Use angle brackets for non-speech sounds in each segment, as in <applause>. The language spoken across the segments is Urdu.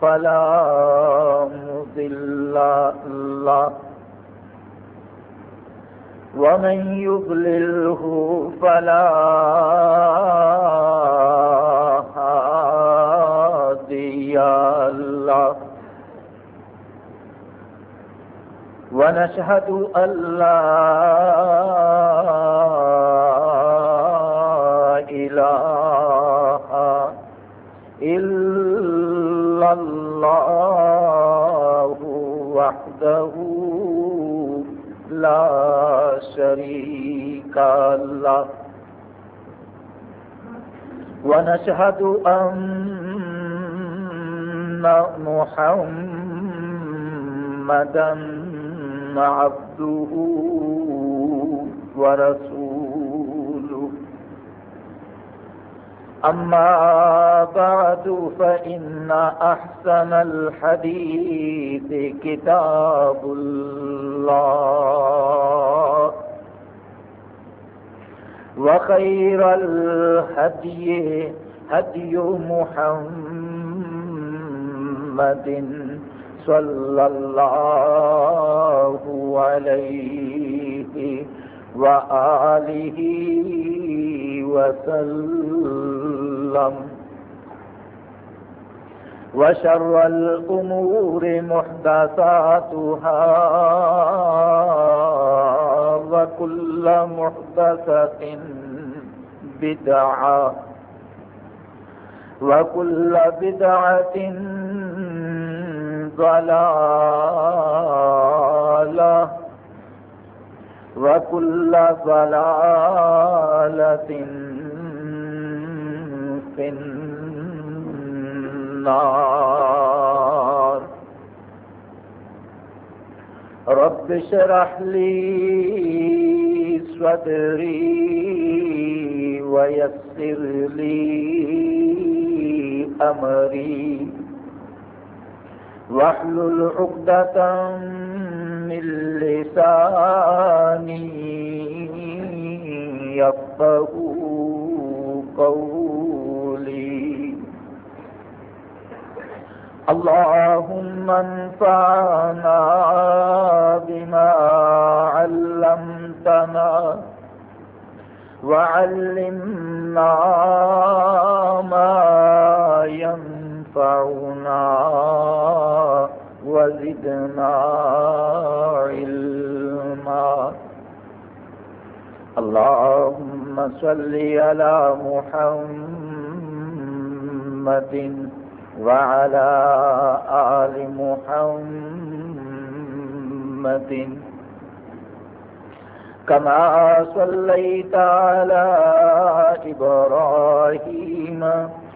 فلا مضل له. ومن يضلله فلا هادي له. ونشهد أن لا إله إلا الله وحده لا شريك له ونشهد أن محمدا عبده ورسوله أما بعد فإن أحسن الحديث كتاب الله وخير الهدي هدي محمد صلى الله عليه وسلم وآله وسلم. وشر الأمور محدثاتها وكل محدثة بدعة وكل بدعة ضلالة وكل ضلالة في النار رب اشرح لي صدري ويسر لي أمري واحلل عقدة من لساني يفقه قولي. اللهم انفعنا بما علمتنا وعلمنا ما ينفعنا. وزدنا علما. اللهم صل على محمد وعلى آل محمد. كما صليت على إبراهيم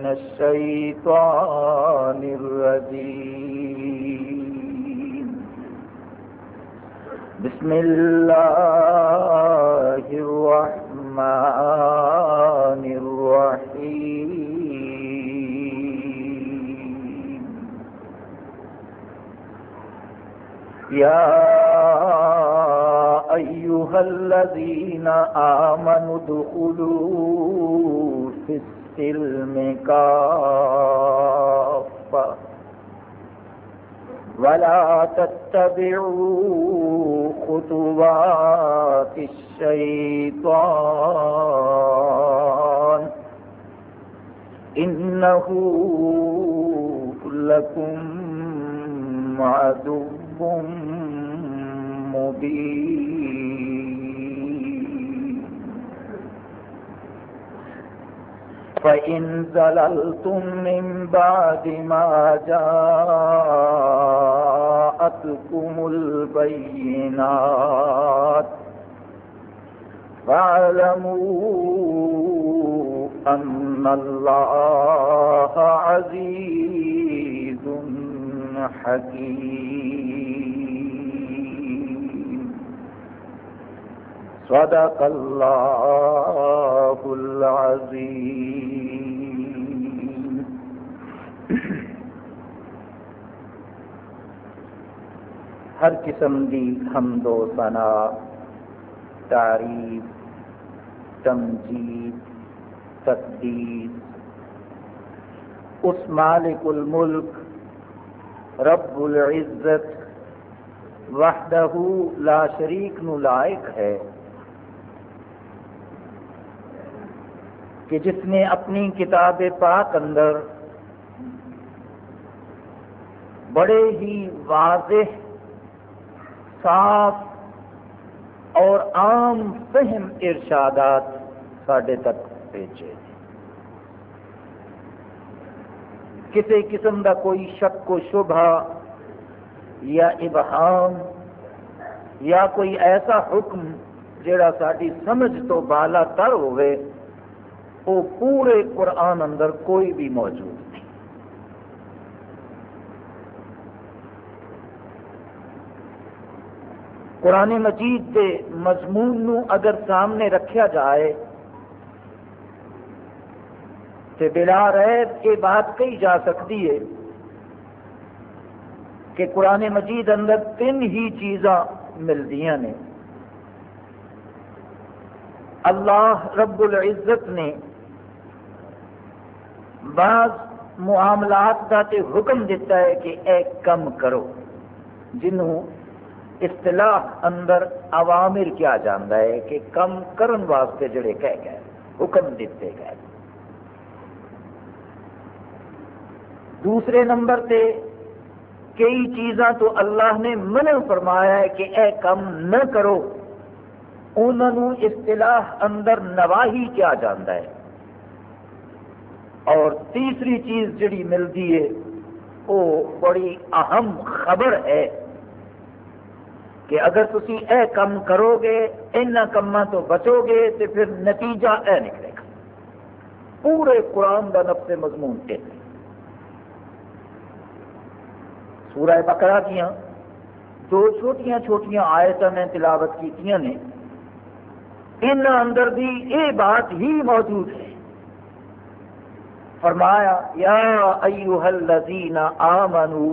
من الشيطان الرجيم. بسم الله الرحمن الرحيم. يا أيها الذين آمنوا دخلوا في السلم كافة ولا تتبعوا خطوات الشيطان إنه لكم عدو مبين۔ فإن زللتم من بعد ما جاءتكم البينات فاعلموا أن الله عزيز حكيم صدق الله العظيم <clears throat> ہر قسم دی حمد و ثنا، تعریف، تمجید تقدیس اس مالک الملک، رب العزت، وحدہ لا شریک نو لائق ہے۔ کہ جس نے اپنی کتاب پاک اندر بڑے ہی واضح، صاف اور عام فہم ارشادات سڈے تک بھیجے کسی قسم کا کوئی شک و شبہ یا ابہام یا کوئی ایسا حکم جڑا ساری سمجھ تو بالا تر ہوئے وہ پورے قرآن اندر کوئی بھی موجود نہیں۔ قرآن مجید کے مضمون نو اگر سامنے رکھا جائے تو بلا ریب یہ بات کہی جا سکتی ہے کہ قرآن مجید اندر تین ہی چیزاں ملتی ہیں اللہ رب العزت نے بعض معاملات کا تے حکم دیتا ہے کہ اے کم کرو، جنہوں اصطلاح اندر عوامر کیا جانا ہے کہ کم کرن واسطے جڑے کہہ گئے، حکم دیتے گئے۔ دوسرے نمبر تے کئی چیزاں تو اللہ نے منع فرمایا ہے کہ اے کم نہ کرو، انہوں اصطلاح اندر نواہی کیا جانا ہے۔ اور تیسری چیز جڑی ملتی ہے، وہ بڑی اہم خبر ہے کہ اگر تسی اے کم کرو گے ان کاموں تو بچو گے تو پھر نتیجہ اے نکلے گا۔ پورے قرآن کا نفس مضمون ہے۔ سورہ بکرا دیا دو چھوٹیاں چھوٹیاں آیت میں تلاوت کی نے ان اندر بھی یہ بات ہی موجود ہے۔ فرمایا، یا ایوہ الذین آمنو،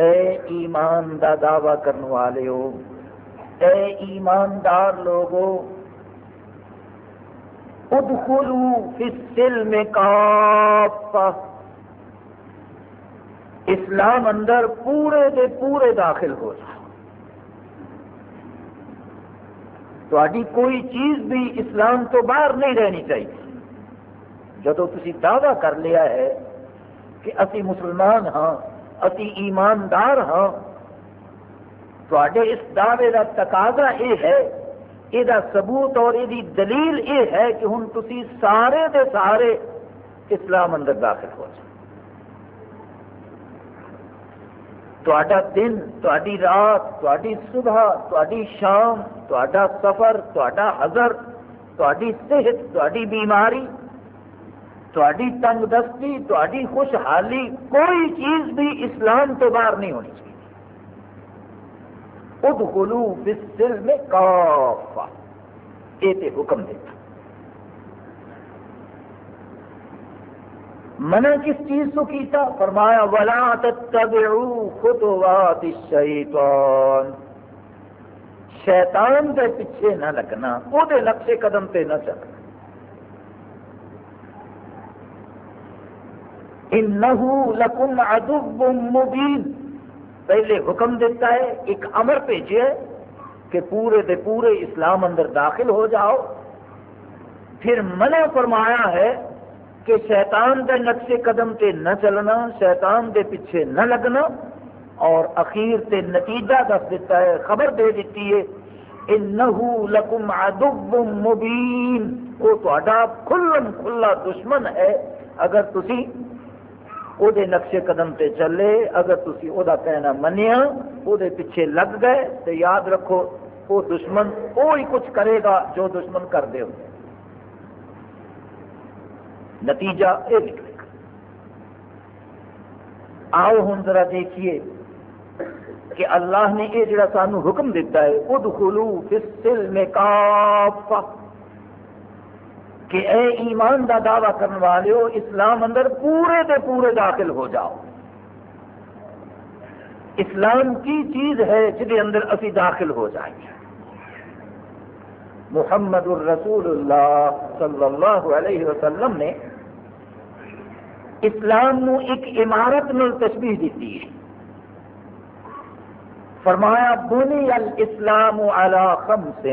اے ایمان دا دعوی کرنے والے ہو، اے ایماندار لوگو، ادخلو فی السلم کافہ، اسلام اندر پورے دے پورے داخل ہو جاؤ۔ تاری کوئی چیز بھی اسلام تو باہر نہیں رہنی چاہیے۔ جب تھی دعوی کر لیا ہے کہ اسی مسلمان ہاں اسی ایماندار ہاں تے اس دعوے کا تقاضا یہ ہے یہ ثبوت اور یہ دلیل یہ ہے کہ ہوں تھی سارے دے سارے اسلام اندر داخل ہو جائے۔ تا دن تاری رات تاری صبح تاری شام تا سفر تا حضر تاری صحت تاری بیماری تاری تنگ دستی تاری خوشحالی، کوئی چیز بھی اسلام تو باہر نہیں ہونی چاہیے۔ ادخلو بالسلم کافا یہ تے حکم دیتا۔ منع کس چیز کو کیتا؟ فرمایا، ولا تتبعوا خطوات الشیطان شیطان دے پیچھے نہ لگنا وہ نقشے قدم تے نہ چلنا انہو لکم عدو مبین۔ پہلے حکم دیتا ہے، ایک امر بھیجے کہ پورے دے پورے اسلام اندر داخل ہو جاؤ۔ پھر منع فرمایا ہے کہ شیطان دے نقشے قدم تے نہ چلنا، شیطان دے پیچھے نہ لگنا۔ اور اخیر تے نتیجہ دس دیتا ہے، خبر دے دیتی ہے، انہو لکم عدو مبین۔ وہ تو کھلم کھلا دشمن ہے۔ اگر تسی وہ نقشے قدم تے چلے اگر تھی وہ کہنا منیا وہ پیچھے لگ گئے تو یاد رکھو وہ دشمن وہی کچھ کرے گا جو دشمن کر دے نتیجہ یہ نکلے گا آؤ ہوں ذرا دیکھیے کہ اللہ نے یہ جڑا سانو حکم دیتا ہے ادخلو فی السلم کافہ کہ اے ایمان دا دعوی کرنے والے ہو، اسلام اندر پورے دے پورے داخل ہو جاؤ۔ اسلام کی چیز ہے جہد اندر اسی داخل ہو جائیں۔ محمد الرسول اللہ صلی اللہ علیہ وسلم نے اسلام نو ایک عمارت میں تشبیح دیتی ہے۔ فرمایا، بنی الاسلام علی خمس۔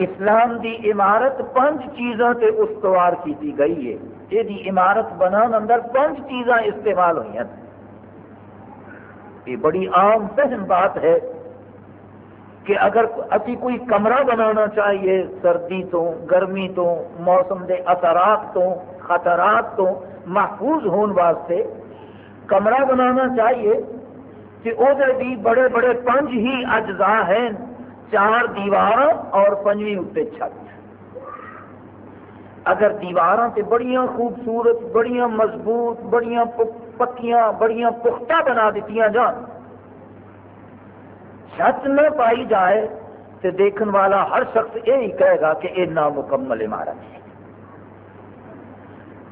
اسلام دی عمارت پانچ چیزوں سے استوار کی گئی ہے۔ یہ عمارت بنان اندر پانچ چیزاں استعمال ہوئی ہیں۔ یہ بڑی عام فہم بات ہے کہ اگر اسی کوئی کمرہ بنانا چاہیے، سردی تو، گرمی تو، موسم دے اثرات تو، خطرات تو محفوظ ہون واسطے کمرہ بنانا چاہیے کہ وہ بڑے بڑے پنج ہی اجزاء ہیں۔ چار دیوار اور پنجویں اتنے چھت۔ اگر دیوار سے بڑی خوبصورت بڑی مضبوط بڑی پکیاں بڑی پختہ بنا دیتی جان۔ چھت نہ پائی جائے تو دیکھنے والا ہر شخص یہی کہے گا کہ یہ نامکمل عمارت ہے۔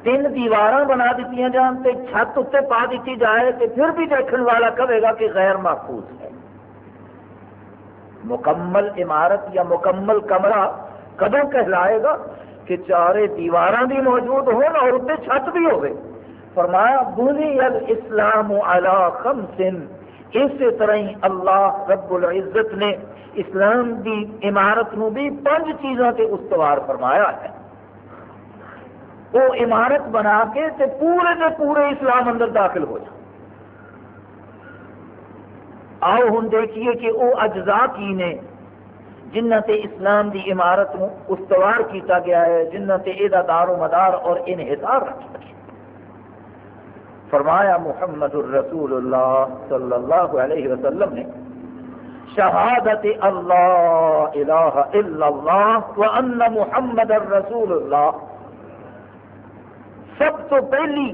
تین دیوار بنا دیتی جان تو چھت اتنے پا دیتی جائے تو پھر بھی دیکھنے والا کہے گا کہ غیر محفوظ ہے۔ مکمل عمارت یا مکمل کمرہ کدوں کہلائے گا کہ چارے دیوار بھی موجود ہوں اور اتنے چھت بھی ہوگی۔ فرمایا بنی الاسلام علی خمس۔ اسی طرح ہی اللہ رب العزت نے اسلام دی عمارت نو بھی پانچ چیزوں سے استوار فرمایا ہے۔ وہ عمارت بنا کے تے پورے کے پورے اسلام اندر داخل ہو جائے۔ آؤ ہوں دیکھیے کہ وہ اجزاء کی نے جنہ تے اسلام دی عمارت نو استوار کیتا گیا ہے جنہ تے یہ دار و مدار اور انحصار رکھا گیا فرمایا محمد الرسول اللہ صلی اللہ علیہ وسلم نے، شہادت اللہ الہ الا اللہ وان محمد الرسول اللہ۔ سب تو پہلی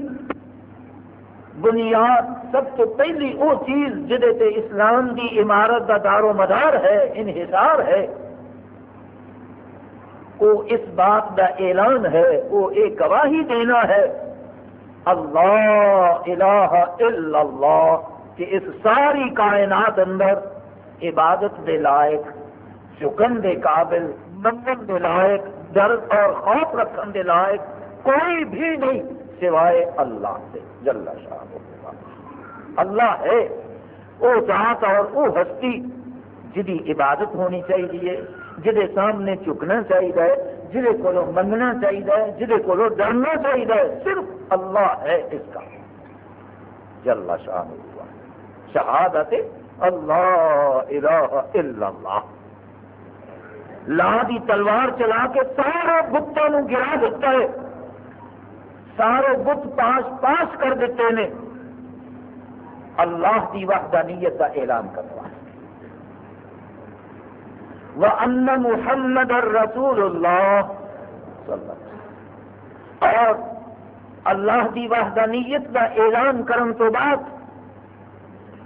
بنیاد، سب تو پہلی وہ چیز جہد اسلام دی عمارت کا دار و مدار ہے، انحصار ہے۔ وہ اس بات کا اعلان ہے، وہ ایک گواہی دینا ہے، اللہ الہ الا اللہ، کہ اس ساری کائنات اندر عبادت دے لائق چکن دے قابل منگن دے لائق ڈر اور خوف رکھن دے لائق، کوئی بھی نہیں۔ سوائے اللہ سے، جل شاہ اللہ ہے وہ ذات اور وہ ہستی جی عبادت ہونی چاہیے جہد سامنے چکنا چاہیے جہد کو منگنا چاہیے جہد کو ڈرنا چاہیے، صرف اللہ ہے اس کا. جل شاہ شہادت اللہ، الہ الا اللہ. لا دی تلوار چلا کے سارے بتوں گرا دیتا ہے. سارے بت پاس پاس کر دیتے ہیں اللہ کی وحدانیت کا اعلان کروا۔ وہ ان محمد رسول اللہ اور اللہ کی وحدانیت کا اعلان کرن تو بعد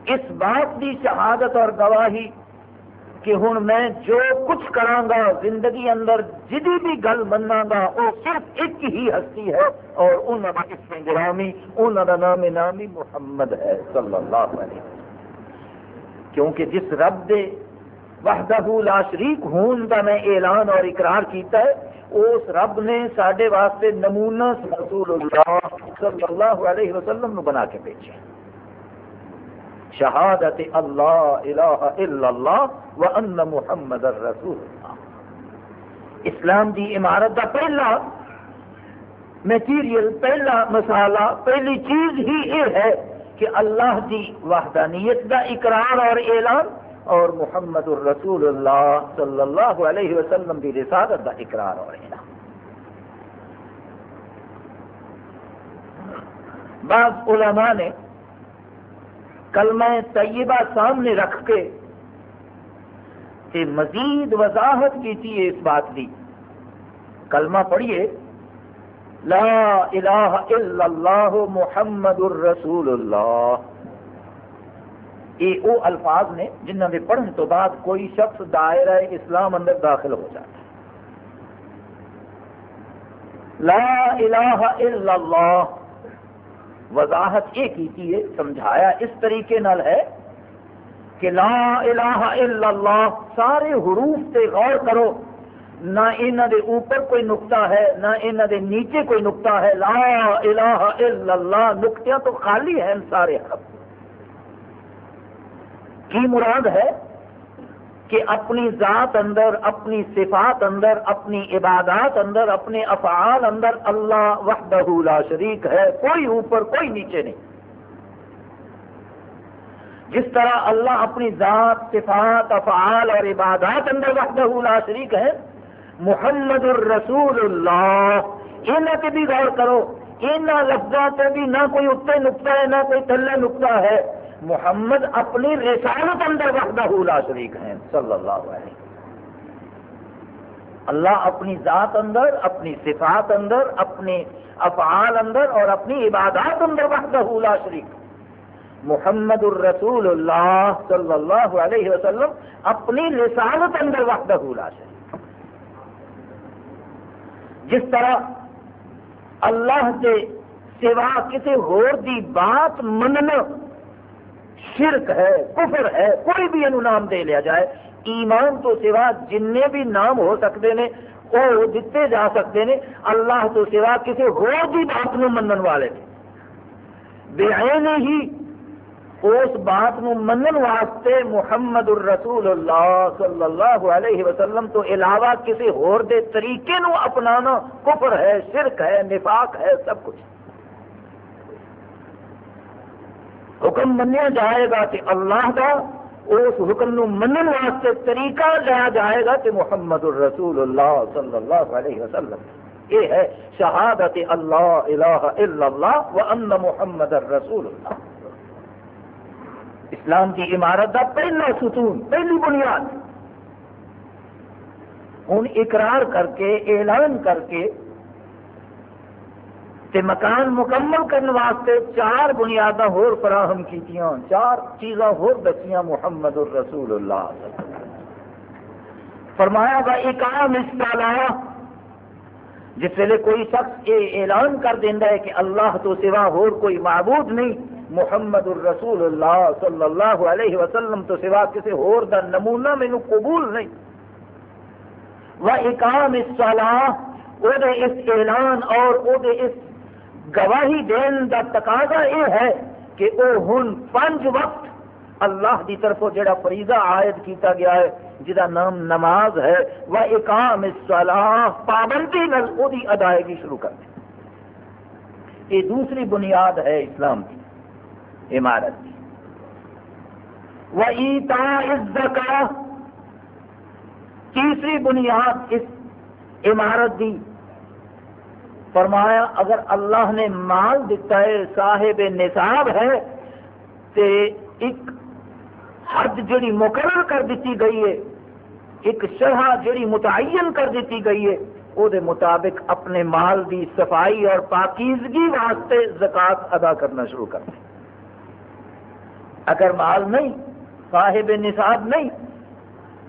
اس بات کی شہادت اور گواہی کہ ہوں میں جو کچھ کراں گا، زندگی اندر جدی بھی گل منا گا، وہ صرف ایک ہی ہستی ہے اور انہوں کا اس میں گرامی انہوں کا نام نامی محمد ہے صلی اللہ علیہ کیونکہ جس رب دے وحدہ لا شریک ہون کا میں اعلان اور اقرار کیتا ہے، اس رب نے سڈے واسطے نمونہ رسول اللہ صلی اللہ علیہ وسلم نو بنا کے بھیجا شہادت اللہ الہ الا اللہ و ان محمد الرسول اللہ۔ اسلام دی عمارت دا پہلا میٹیریل پہلا مسالہ، پہلی چیز ہی یہ ہے کہ اللہ دی وحدانیت دا اقرار اور اعلان اور محمد الرسول اللہ صلی اللہ علیہ وسلم دی رسالت دا اقرار اور اعلان۔ بعض علماء نے کلمہ طیبہ سامنے رکھ کے تے مزید وضاحت کی اس بات کی۔ کلمہ پڑھیے۔ لا الہ الا اللہ محمد الرسول اللہ۔ یہ وہ الفاظ نے جنہوں کے پڑھنے تو بعد کوئی شخص دائرہ اسلام اندر داخل ہو جاتا ہے۔ لا الہ الا اللہ وضاحت یہ کی ہے سمجھایا اس طریقے نال ہے کہ لا الہ الا اللہ، سارے حروف سے غور کرو، نہ انہ دے اوپر کوئی نقطہ ہے، نہ انہ دے نیچے کوئی نقطہ ہے۔ لا الہ الا اللہ، نقطیاں تو خالی ہیں سارے حرف کی مراد ہے؟ کہ اپنی ذات اندر، اپنی صفات اندر، اپنی عبادات اندر، اپنے افعال اندر اللہ وحدہ لا شریک ہے، کوئی اوپر، کوئی نیچے نہیں۔ جس طرح اللہ اپنی ذات، صفات، افعال اور عبادات اندر وحدہ لا شریک ہے، محمد الرسول اللہ۔ ان کے بھی غور کرو ان لفظوں سے بھی نہ کوئی اتنے نقطہ ہے، نہ کوئی تھلے نقطہ ہے۔ محمد اپنی رسالت اندر وحدہ لا شریک ہیں، صلی اللہ علیہ اللہ اپنی ذات اندر، اپنی صفات اندر اپنے افعال اندر اور اپنی عبادات اندر وحدہ لا شریک۔ محمد الرسول اللہ صلی اللہ علیہ وسلم اپنی رسالت اندر وحدہ لا شریک۔ جس طرح اللہ کے سوا کسی ہور دی بات مننا شرک ہے، کفر ہے، کوئی بھی یہ نام دے لیا جائے، ایمان تو سوا جن بھی نام ہو سکتے ہیں وہ دیتے جا سکتے ہیں اللہ تو سوا کسی بات نو منن والے بے ہی اس بات نو منن واسطے محمد الرسول اللہ صلی اللہ علیہ وسلم تو علاوہ کسی ہور دے طریقے نو اپنانا کفر ہے، شرک ہے، نفاق ہے، سب کچھ۔ حکم منیا جائے گا کہ اللہ کا اس حکم نو منن واسطے طریقہ لیا جائے گا کہ محمد الرسول اللہ صلی اللہ علیہ وسلم۔ یہ ہے شہادت اللہ الہ الا اللہ و ان محمد الرسول اللہ۔ اسلام کی عمارت کا پہلا ستون، پہلی بنیاد۔ ہوں اقرار کر کے، اعلان کر کے تے مکان مکمل کرنے واسطے چار بنیاداں ہور فراہم کیتیاں، چار چیزاں ہور دسیاں محمد الرسول اللہ فرمایا گا اقام اس جس ویلے کوئی شخص یہ اعلان کر دینا ہے کہ اللہ تو سوا ہور کوئی معبود نہیں، محمد الرسول اللہ صلی اللہ علیہ وسلم تو سوا کسی ہور دا نمونہ مینو قبول نہیں۔ وہ اقام اس اس اعلان اور او اس گواہی دین کا تقاضا یہ ہے کہ وہ ہوں پانچ وقت اللہ کی طرف جڑا فریضہ عائد کیتا گیا ہے جہاں نام نماز ہے وہ اقام پابندی نل ادائیگی شروع کر دیں یہ دوسری بنیاد ہے اسلام کی، عمارت کی۔ وہ ایتا تیسری بنیاد اس عمارت کی فرمایا، اگر اللہ نے مال دیتا ہے، صاحب نصاب ہے، تے ایک حد جڑی مقرر کر دیتی گئی ہے، ایک شرح جڑی متعین کر دیتی گئی ہے وہ مطابق اپنے مال دی صفائی اور پاکیزگی واسطے زکات ادا کرنا شروع کر دیں اگر مال نہیں، صاحب نصاب نہیں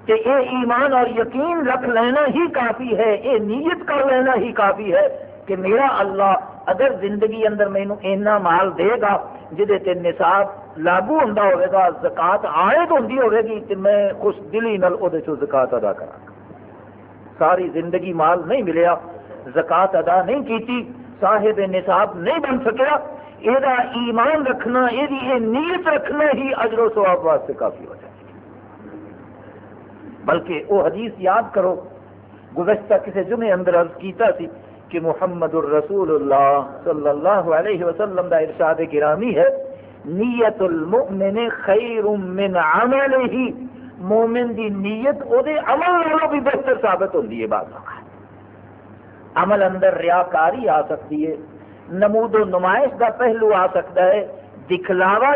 کہ یہ ایمان اور یقین رکھ لینا ہی کافی ہے یہ نیت کر لینا ہی کافی ہے کہ میرا اللہ اگر زندگی اندر مینو اینا مال دے گا جہے نصاب لاگو ہوں ہوگا زکات آئے ہوندی ہوگی تو میں خوش دلی نل وہ زکات ادا کرا ساری زندگی مال نہیں ملیا، زکات ادا نہیں کیتی، صاحب نصاب نہیں بن سکیا۔ یہ ایمان رکھنا یہ نیت رکھنا ہی اجر و سواب واسطے کافی ہو جائے۔ بلکہ وہ حدیث یاد کرو، گزشتہ کسی جمعے اندر عرض کیتا سی کہ محمد الرسول اللہ صلی اللہ علیہ وسلم دا ارشاد گرامی ہے، نیت المؤمن خیر من عمل ہی مومن دی نیت، او دے عمل نالوں بھی بہتر ثابت ہوتی ہے بعض عمل اندر ریاکاری آ سکتی ہے، نمود و نمائش کا پہلو آ سکتا ہے، دکھلاوا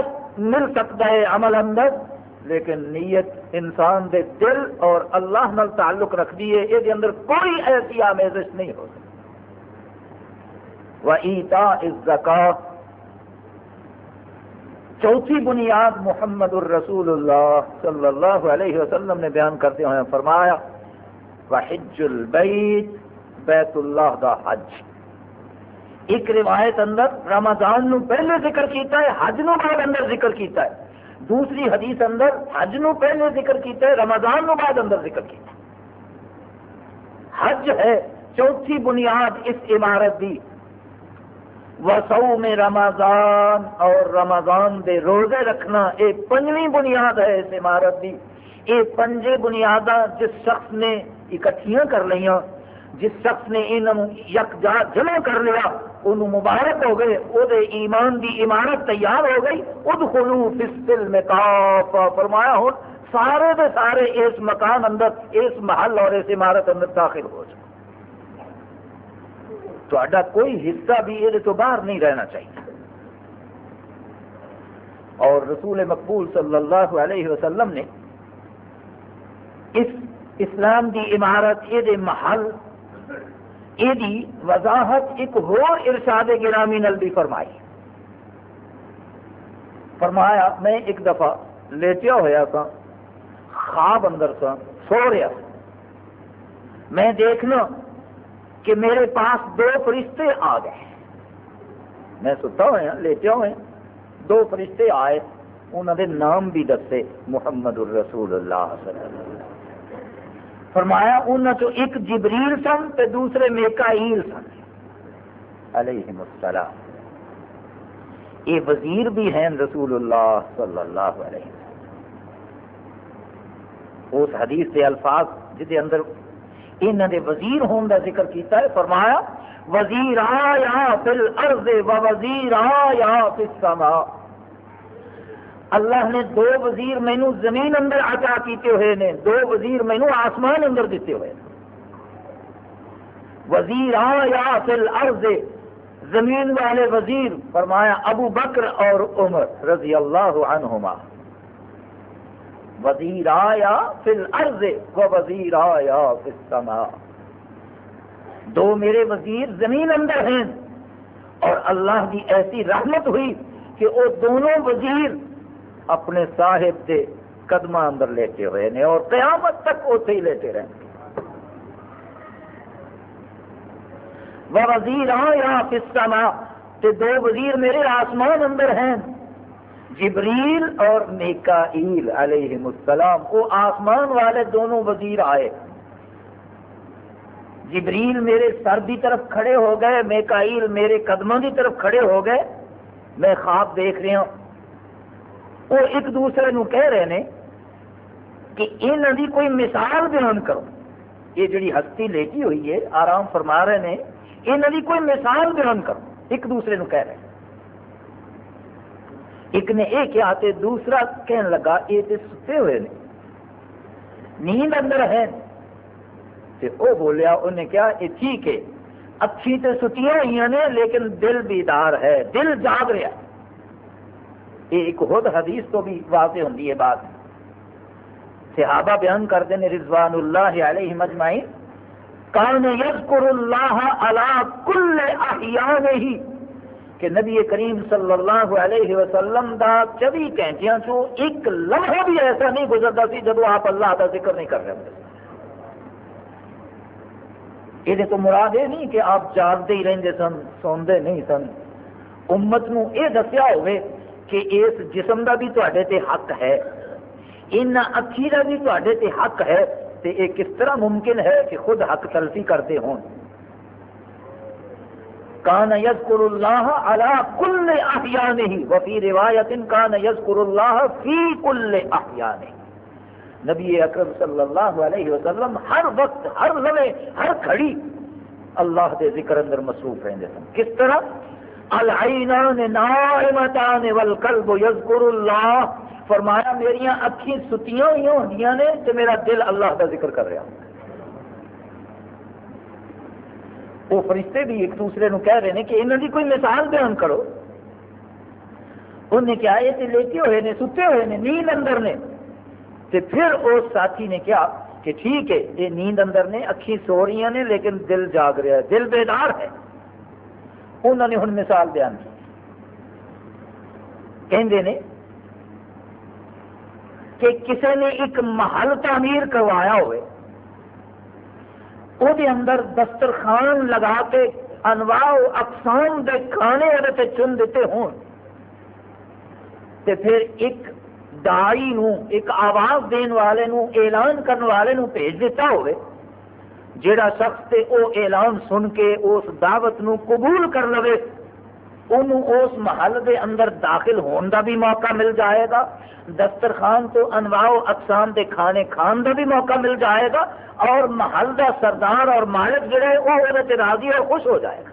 مل سکتا ہے عمل اندر، لیکن نیت انسان دے دل اور اللہ نال تعلق رکھتی ہے یہ اندر کوئی ایسی آمیزش نہیں ہو سکتی۔ الزکات چوتھی بنیاد محمد الرسول اللہ صلی اللہ علیہ وسلم نے بیان کرتے ہوئے فرمایا، وحج البیت بیت اللہ دا حج۔ ایک روایت اندر رمضان نو پہلے ذکر کیتا ہے، حج نو بعد اندر ذکر کیتا ہے۔ دوسری حدیث اندر حج نو پہلے ذکر کیتا ہے، رمضان نو بعد اندر ذکر کیتا ہے۔ حج ہے چوتھی بنیاد اس عمارت دی۔ وسو میں رمضان اور رمضان دے روزے رکھنا یہ پنجویں بنیاد ہے اس عمارت کی یہ پنجے بنیاد جس شخص نے اکٹھیاں کر لیا جس شخص نے انہوں یکجا جمع کر لیا ان مبارک ہو گئے وہ ایمان دی عمارت تیار ہو گئی۔ اد خلو فصل میں فرمایا ہو سارے دے سارے اس مکان اندر، اس محل اور اس عمارت اندر داخل ہو جائے تا کوئی حصہ بھی یہ تو باہر نہیں رہنا چاہیے۔ اور رسول مقبول صلی اللہ علیہ وسلم نے اس اسلام دی عمارت یہ محل یہ وضاحت ایک ارشاد گرامی نل بھی فرمائی۔ فرمایا، میں ایک دفعہ لیٹیا ہوا سا خواب اندر سا سو رہا میں دیکھنا کہ میرے پاس دو فرشتے آ گئے میں ستا ہوا لیٹیا ہوئے دو فرشتے آئے انہوں نے نام بھی دسے، محمد الرسول اللہ صلی اللہ علیہ وسلم۔ فرمایا انہوں چو ایک جبریل سن تے دوسرے میکائیل سن۔ علیہ السلام۔ یہ وزیر بھی ہیں رسول اللہ صلی اللہ علیہ وسلم۔ اس حدیث کے الفاظ جہد اندر انہوں نے وزیر ہون کا ذکر کیتا ہے، فرمایا وزیر آیا فل ارض و وزیر آیا فسما اللہ نے دو وزیر مینو زمین اندر عطا کیتے ہوئے نے، دو وزیر مینو آسمان اندر دیتے ہوئے وزیر آیا فل ارض زمین والے وزیر، فرمایا، ابو بکر اور عمر رضی اللہ عنہما۔ وزیر آیا فل عرض و وزیر آیا السماء۔ دو میرے وزیر زمین اندر ہیں۔ اور اللہ کی ایسی رحمت ہوئی کہ وہ دونوں وزیر اپنے صاحب کے قدم اندر لیٹے ہوئے ہیں اور قیامت تک اتنے ہی لیٹے رہیں گے۔ وزیر آیا فسما دو وزیر میرے آسمان اندر ہیں۔ جبریل اور میکائیل علیہ السلام، وہ آسمان والے دونوں وزیر آئے۔ جبریل میرے سر کی طرف کھڑے ہو گئے، میکائیل میرے قدموں کی طرف کھڑے ہو گئے۔ میں خواب دیکھ رہا ہوں۔ وہ ایک دوسرے نو کہہ رہے ہیں کہ یہاں کی کوئی مثال بیان کرو۔ یہ جڑی ہستی لیٹی ہوئی ہے، آرام فرما رہے ہیں یہاں کی کوئی مثال بیان کرو۔ ایک دوسرے نو کہہ رہے ہیں۔ ایک نے یہ کیا تے دوسرا کہنے لگا، یہ تو ستے ہوئے نے۔ نیند اندر ہے۔ تے او بولیا انہیں کیا یہ ٹھیک ہے۔ اچھی تو ستیاں ہوئی نے، لیکن دل بیدار ہے، دل جاگ رہا ہے۔ یہ ایک خود حدیث تو بھی واضح ہوتی ہے بات۔ صحابہ بیان کرتے ہیں رضوان اللہ علیہ مجمعین، کان یذکر اللہ علی کل احیان کہ نبی کریم صلی اللہ علیہ وسلم دا چوبی گھنٹیاں چو ایک لمحہ بھی ایسا نہیں گزرتا سی جب آپ اللہ کا ذکر نہیں کر رہے ہوتے۔ یہ تو مراد یہ نہیں کہ آپ جاگتے ہی رہتے سن، سوندے نہیں سن۔ امت نو یہ دسیا ہوئے کہ اس جسم کا بھی تے حق ہے۔ ان اکھی کا بھی تے حق ہے۔ تو یہ کس طرح ممکن ہے کہ خود حق تلفی کرتے ہوں کان یذکر اللہ علی کل احیانہ وفی روایت کان یذکر اللہ فی کل احیانہ نبی اکرم صلی اللہ علیہ وسلم ہر وقت، ہر لمحے ہر کھڑی اللہ دے ذکر اندر مصروف رہتے سن۔ کس طرح؟ العینان نائمتان والقلب یذکر اللہ۔ فرمایا میری اکھی ستیاں ہوئی ہوں نے تو میرا دل اللہ کا ذکر کر رہا ہوں وہ فرشتے بھی ایک دوسرے نو کہہ رہے ہیں کہ انہوں کی کوئی مثال بیان کرو۔ انہیں کیا یہ لیٹے ہوئے نے، ستے ہوئے نے، نیند اندر نے۔ تو پھر اس ساتھی نے کیا کہ ٹھیک ہے، یہ نیند اندر نے اکھی سو رہی نے، لیکن دل جاگ رہا ہے، دل بیدار ہے۔ انہوں نے ہوں مثال بیان کی۔ کہندے نے کہ کسی نے ایک محل تعمیر کروایا ہوئے۔ وہ اندر دسترخوان لگا کے انواع اقسام دے کھانے وہ چن دیتے ہون تے پھر ایک دائی نو ایک آواز دین والے نو اعلان کرن والے نو بھیج دیتا ہوئے جیڑا شخص تے او اعلان سن کے اس دعوت نو قبول کر لوے انہوں اس محل دے اندر داخل ہون دا بھی موقع مل جائے گا۔ دسترخوان تو انواع و اقسام دے کھانے کھان دا بھی موقع مل جائے گا اور محل دا سردار اور مالک جڑے وہ راضی اور خوش ہو جائے گا۔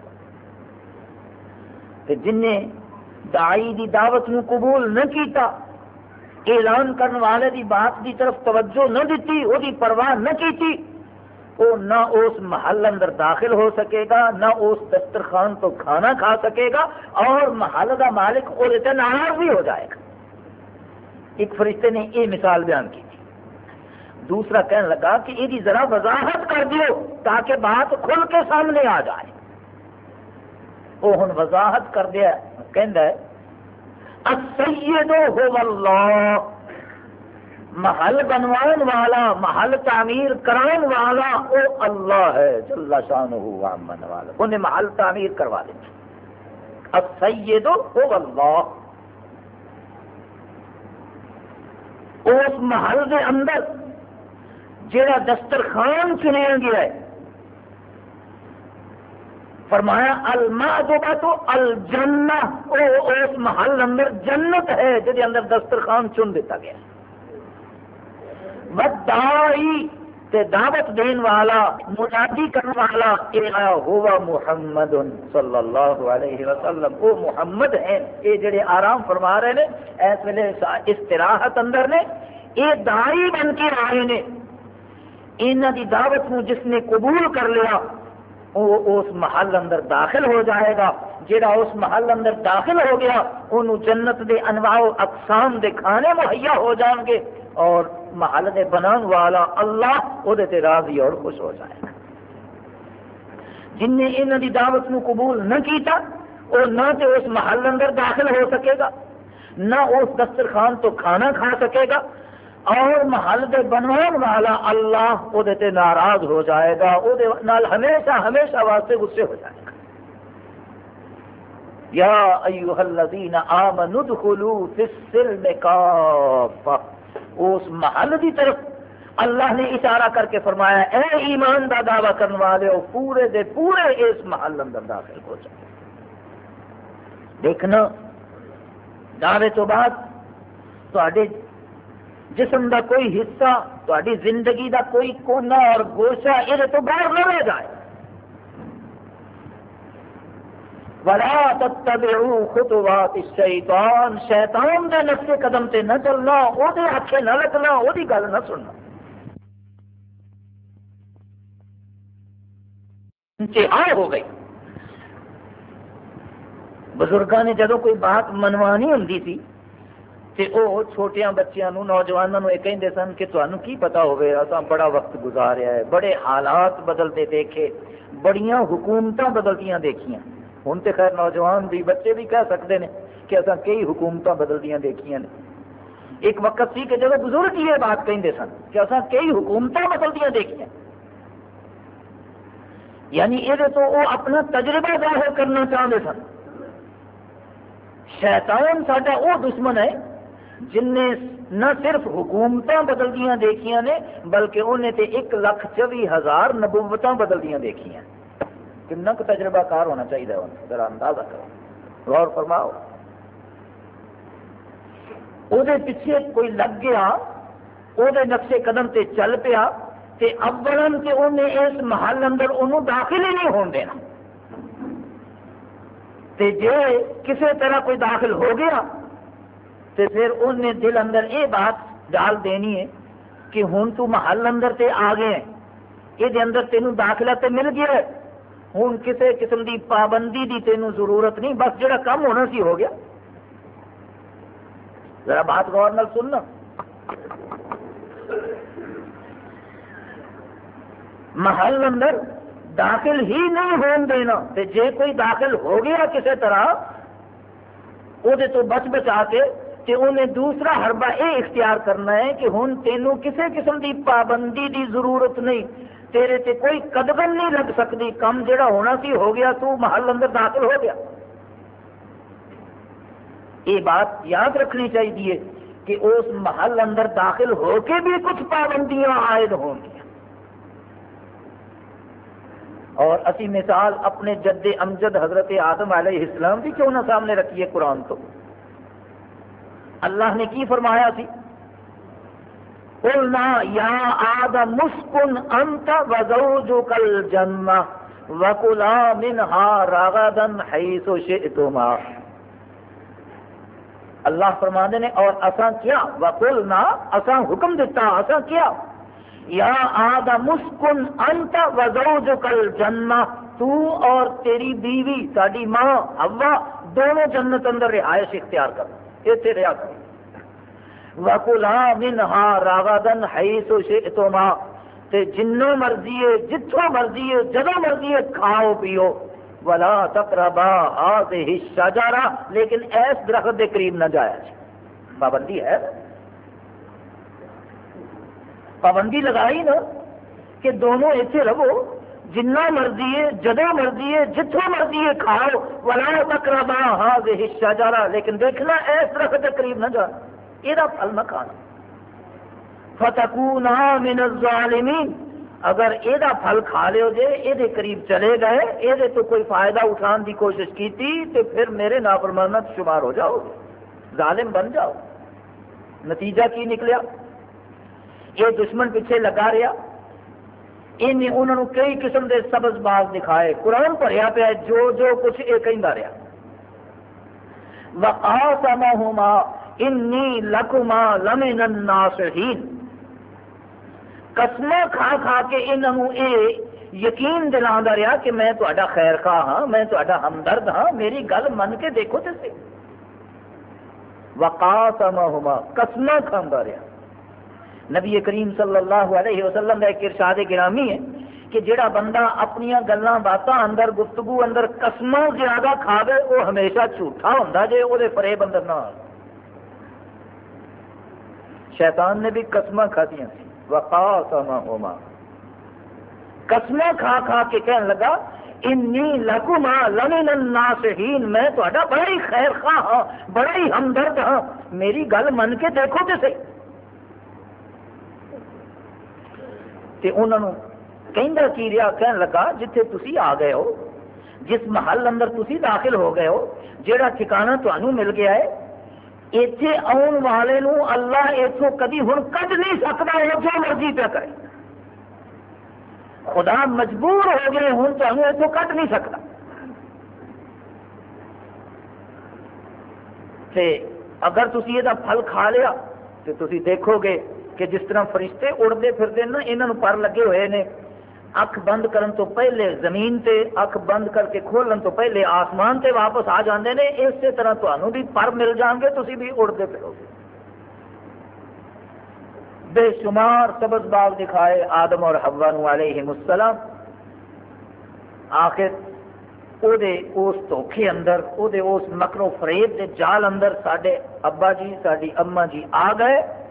کہ جن نے دائی دی دعوت نو قبول نہ کیتا، اعلان کرنے والے دی بات دی طرف توجہ نہ دیتی وہ پرواہ نہ کیتی وہ نہ اس محل اندر داخل ہو سکے گا، نہ اس دسترخوان تو کھانا کھا سکے گا، اور محل کا مالک وہ ناراض بھی ہو جائے گا۔ ایک فرشتے نے یہ مثال بیان کی تھی۔ دوسرا کہنے لگا کہ یہ ذرا وضاحت کر دیو تاکہ بات کھل کے سامنے آ جائے۔ وہ ہوں وضاحت کر دیا کہ ہو اللہ۔ محل بنوان والا، محل تعمیر کران والا او اللہ ہے، جل شان من والا۔ انہیں محل تعمیر کروا دیں اب سید اللہ۔ اس محل کے اندر جڑا دسترخوان چنیا گیا ہے۔ فرمایا الما تو الجنہ۔ او اس محل اندر جنت ہے جہد اندر دسترخوان چن دیتا گیا۔ ہے ودائی تے دعوت دین والا، منادی کرنے والا، اے ہوا محمد صلی اللہ علیہ وسلم۔ وہ محمد ہیں۔ یہ جڑے آرام فرما رہے ہیں اس ویلے استراحت اندر نے یہ دائی بن کے آئے نے۔ انہوں دی دعوت کو جس نے قبول کر لیا وہ اس محل اندر داخل ہو جائے گا۔ جڑا اس محل اندر داخل ہو گیا انہوں جنت دے انواع و اقسام دے کھانے مہیا ہو جان گے اور محل دے بنان والا اللہ وہ راضی اور خوش ہو جائے گا۔ جن نے انہوں دی دعوت نو قبول نہ کیتا وہ نہ تو اس محل اندر داخل ہو سکے گا، نہ اس دسترخوان تو کھانا کھا سکے گا اور محل دے بنوان والا اللہ وہ ناراض ہو جائے گا وہ ہمیشہ ہمیشہ واسطے غصے ہو جائے گا۔ یا ایوہ الذین آمنوا ادخلوا فی السلم کافہ۔ اس محل کی طرف اللہ نے اشارہ کر کے فرمایا، اے ایمان دا دعوی کرنے والے ہو پورے دے پورے اس محل اندر داخل ہو جائے۔ دیکھنا، دعوے تو بعد تے جسم دا کوئی حصہ تاری زندگی دا کوئی کونا اور گوشہ یہ تو باہر نہ رہ جائے۔ ولا تتبعوا خطوات الشیطان شیطان دے نقش قدم تے نہ چلنا، او دے ہاتھے نہ لگنا، او دی گل نہ سننا۔ انتہا ہو گئی بزرگاں نے جدو کوئی بات منوانی ہوں سی تے او چھوٹیاں بچیاں نو نوجوانوں یہ کہندے سن کہ تانوں کی پتا ہوئے اساں بڑا وقت گزاریا ہے، بڑے حالات بدلتے دیکھے، بڑیاں حکومتاں بدلتیاں دیکھیاں۔ ہوں تو خیر نوجوان بھی، بچے بھی کہہ سکتے ہیں کہ اصل کئی حکومت بدلدیاں دیکھیاں نے۔ ایک وقت سی کہ جب بزرگ یہ بات کہتے سن کہ اصل کئی حکومت بدلدیاں دیکھیاں۔ یعنی یہ تو وہ اپنا تجربہ ظاہر کرنا چاہتے سن۔ شیطان ساڈا وہ دشمن ہے جن نے نہ صرف حکومت بدلدیاں دیکھیاں نے، بلکہ انہیں تے ایک لاکھ چوبی ہزار نبوت بدلدیاں دیکھیاں۔ کن کو تجربہ کار ہونا چاہیے ذرا اندازہ کرو۔ غور فرماؤ۔ وہ پیچھے کوئی لگ گیا وہ نقشے قدم تے چل پیا تے اولن تے انہیں اس محل اندر انہوں داخل ہی نہیں ہون دینا۔ تے جے کسی طرح کوئی داخل ہو گیا تے پھر انہیں دل اندر یہ بات ڈال دینی ہے کہ ہوں تو محل اندر تے آ گئے یہ اندر تینوں داخلہ تے مل گیا ہے۔ ہوں کسی قسم کی پابندی کی تینوں ضرورت نہیں، بس جڑا کم ہونا سی ہو گیا۔ ذرا بات غور نال سننا محل اندر داخل ہی نہیں ہون دینا۔ تے جے کوئی داخل ہو گیا کسی طرح وہ بچ بچا کے تے انہیں دوسرا حربہ یہ اختیار کرنا ہے کہ ہوں تینوں کسی قسم کی پابندی دی ضرورت نہیں، تیرے تے کوئی قدم نہیں لگ سکتی کم جڑا ہونا سی ہو گیا، تو محل اندر داخل ہو گیا۔ یہ بات یاد رکھنی چاہیے کہ اس محل اندر داخل ہو کے بھی کچھ پابندیاں عائد ہوں گی۔ اور اسی مثال اپنے جد امجد حضرت آدم علیہ السلام بھی کیوں نہ سامنے رکھیے قرآن تو اللہ نے کی فرمایا سی قلنا یا آدم مسکن انت وزوجک الجنہ وکلا منها رغدا حیث شئتما۔ اللہ فرمانے نے اور اساں کیا؟ وقلنا اساں حکم دیتا اساں کیا؟ یا آدم مسکن انت وزوجک الجنہ، تو اور تیری بیوی، ساڈی ماں، حوا، دونوں جنت اندر رہائش اختیار کر۔ ایتھے رہا کر وکلا منہا راغدن حیث شئتما۔ تے جنوں مرضی ہے، جتھوں مرضی ہے، جدوں مرضی ہے، کھاؤ، پیو۔ ولا تقربا هذه الشجره لیکن ایس درخت دے قریب نہ جایا جی پابندی ہے۔ پابندی لگائی نا کہ دونوں ایسے رہو جنہ مرضی ہے جدو مرضی ہے جتوں مرضی ہے کھاؤ، ولا تقربا هذه الشجره لیکن دیکھنا ایس درخت دے قریب نہ جانا یہ پھل نہ کھانا فتکونا من الظالمین۔ اگر یہ پھل کھا لو جے، یہ قریب چلے گئے، یہ تو کوئی فائدہ اٹھان دی کوشش کی تو پھر میرے نافرمانت شمار ہو جاؤ۔ ظالم بن جاؤ۔ نتیجہ کی نکلیا؟ یہ دشمن پیچھے لگا رہا انہیں انہوں نے کئی قسم کے سبز باز دکھائے قرآن پڑھیا پیا جو جو کچھ یہ کہہ رہا وقاسمہما انی لکما لمن الناصحین قسم کھا کھا کے انہوں اے یقین دلا رہا کہ میں تا خیر خواہ ہاں میں تا ہمدرد ہاں میری گل من کے دیکھو تو سی وقاسمہما قسم کھانا رہا نبی کریم صلی اللہ علیہ وسلم کا ایک ارشاد گرامی ہے کہ جڑا بندہ اپنی گلوں باتاں اندر گفتگو اندر قسم زیادہ کھاوے، وہ ہمیشہ جھوٹا ہوں جی وہ فریب اندر نہ شیطان نے بھی قسم کھا دیا وقا سما ہوما قسم کھا کھا کے کہنے لگا، انی لکما لمن الناسحین میں تہاڈا بڑا ہی خیر خواہ ہاں بڑا ہی ہمدرد ہاں۔ میری گل من کے دیکھو تے صحیح۔ تے انہوں نے کہندا کی رہا کہن لگا جتھے تسی آ گئے ہو، جس محل اندر تسی داخل ہو گئے ہو، جیڑا ٹھکانہ تمہیں مل گیا ہے اتنے آن والے نو اللہ اتوں کدی ہوں کد نہیں سکتا ہے جو مرضی پہ کرے۔ خدا مجبور ہو گئے ہوں تمہیں اتوں کٹ نہیں سکتا تے اگر تھی یہ پھل کھا لیا تو تھی دیکھو گے کہ جس طرح فرشتے اڑتے پھرتے نا یہاں پر لگے ہوئے نے۔ اکھ بند کرن تو پہلے زمین تے، اکھ بند کر کے کھولن تو پہلے آسمان تے واپس آ جاندے نے۔ اسی طرح تمہوں بھی پر مل جان گے تھی بھی اڑتے پھرو گے۔ بے شمار سبز باغ دکھائے آدم اور حوا نو علیہ السلام۔ آخر او دے اس دھوکھے اندر، او دے اس مکرو فریب دے جال اندر سڈے ابا جی ساری اما جی آ گئے۔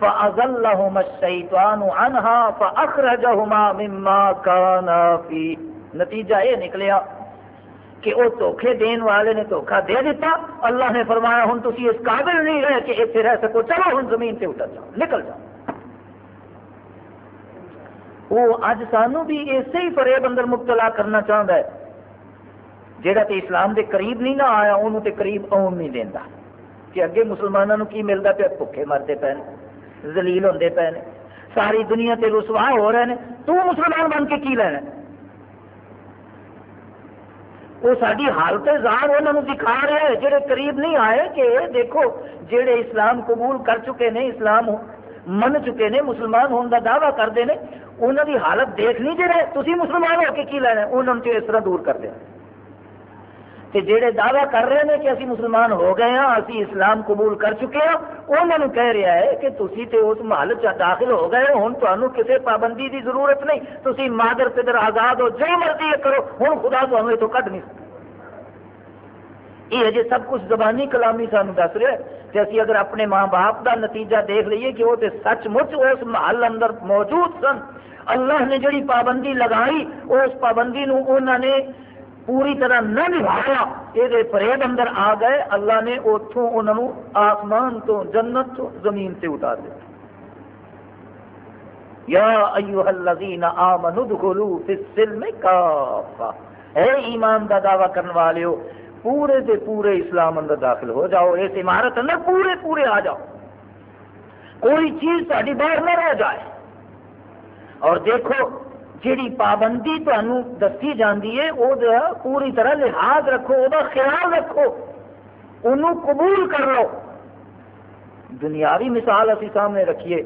فَأَذَلَّهُمَ الشَّيْطَانُ عَنْهَا فَأَخْرَجَهُمَا مِمَّا كَانَ فِي نتیجہ یہ نکلیا کہ وہ دھوکھے دین والے نے دھوکھا دے دیتا۔ اللہ نے فرمایا ہوں تھی اس قابل نہیں رہے کہ اتنے رہ سکو، چلو ہوں زمین سے اتر جاؤ، نکل جاؤ۔ وہ اج سانو بھی اسی ہی فریب اندر مبتلا کرنا چاہتا ہے جہاں تے اسلام دے قریب نہیں نہ آیا انہوں تے قریب آن نہیں دینا کہ اگے مسلمانوں کی ملتا پیا؟ بھوکے مرتے پے زلیل ہوتے پے نے۔ ساری دنیا تے رسوا ہو رہے ہیں تو مسلمان بن کے کی لینا وہ ساری حالت زار انہوں دکھا رہے ہیں جہے قریب نہیں آئے کہ دیکھو جہے اسلام قبول کر چکے ہیں اسلام من چکے ہیں مسلمان ہونے کا دعویٰ کرتے ہیں انہوں کی حالت دیکھ نہیں جی رہے تھی مسلمان ہو کے کی لینا انہوں نے اس طرح دور کر دیا کہ جہے دعویٰ کر رہے ہیں کہ اسی مسلمان ہو گئے ہیں، اسی اسلام قبول کر چکے ہیں، انہوں نے کہہ رہا ہے کہ تھی تو اس محل داخل ہو گئے ہوں تمہیں کسی پابندی کی ضرورت نہیں۔ تھی مادر پدر آزاد ہو، جو مرضی کرو ہوں خدا تمہیں یہ تو کٹ نہیں سکتا یہ اجے سب کچھ زبانی کلامی سانو دس رہے کہ اسی اگر اپنے ماں باپ کا نتیجہ دیکھ لیے کہ وہ تو سچ مچ اس محل اندر موجود سن۔ اللہ نے جڑی پابندی لگائی، اس پابندی نو انہوں نے پوری طرح نہ نبھایا یہ فریب اندر آ گئے، اللہ نے اتوں انہوں آسمان تو جنت تو زمین سے اتار دیا۔ یا ایوہ الذین آمنوا ادخلوا فی السلم کافا اے ایمان دا دعویٰ کرنے والے ہو پورے دے پورے اسلام اندر داخل ہو جاؤ، اس عمارت اندر پورے پورے آ جاؤ۔ کوئی چیز ساری باہر نہ رہ جائے۔ اور دیکھو جیڑی پابندی تمہیں دسی جاتی ہے وہ پوری طرح لحاظ رکھو وہ خیال رکھو انہوں قبول کر لو۔ دنیاوی مثال اسی سامنے رکھیے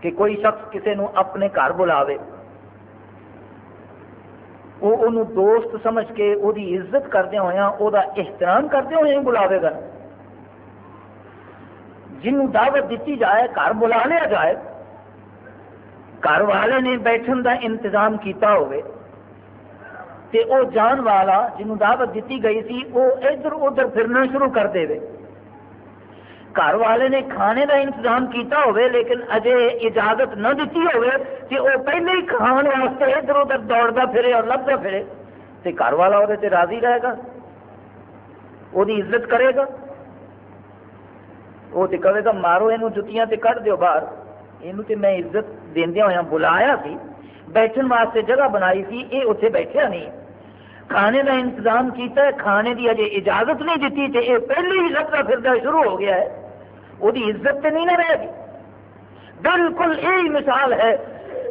کہ کوئی شخص کسی نو اپنے گھر بلاوے۔ وہ انہوں دوست سمجھ کے وہ عزت کردیا ہوا وہ احترام کردے ہوئے بلاوے گا۔ جنوں دعوت دیتی جائے، گھر بلا لیا جائے گھر والے نے بیٹھن دا انتظام کیتا ہوئے تے او جان والا جنہوں دعوت دیتی گئی سی وہ ادھر ادھر پھرنا شروع کر دے گھر والے نے کھانے دا انتظام کیتا ہوئے لیکن اجے اجازت نہ دیتی ہوئے کہ وہ پہلے ہی کھان واسطے ادھر ادھر دوڑتا پھرے اور لبتا پھرے۔ تے گھر والا وہ راضی رہے گا؟ وہ عزت کرے گا؟ وہ تو کہے گا، مارو یہ جتیاں تے کٹ دیو باہر۔ یہ میں عزت دیا ہوا بلایا سی بیٹھن واسطے جگہ بنائی سی یہ اتنے بیٹھا نہیں کھانے کا انتظام کیتا ہے کھانے کی اجے اجازت نہیں دیتی تے یہ پہلے ہی لگتا پھرتا شروع ہو گیا ہے وہ عزت تو نہیں نہ رہے گی بالکل یہی مثال ہے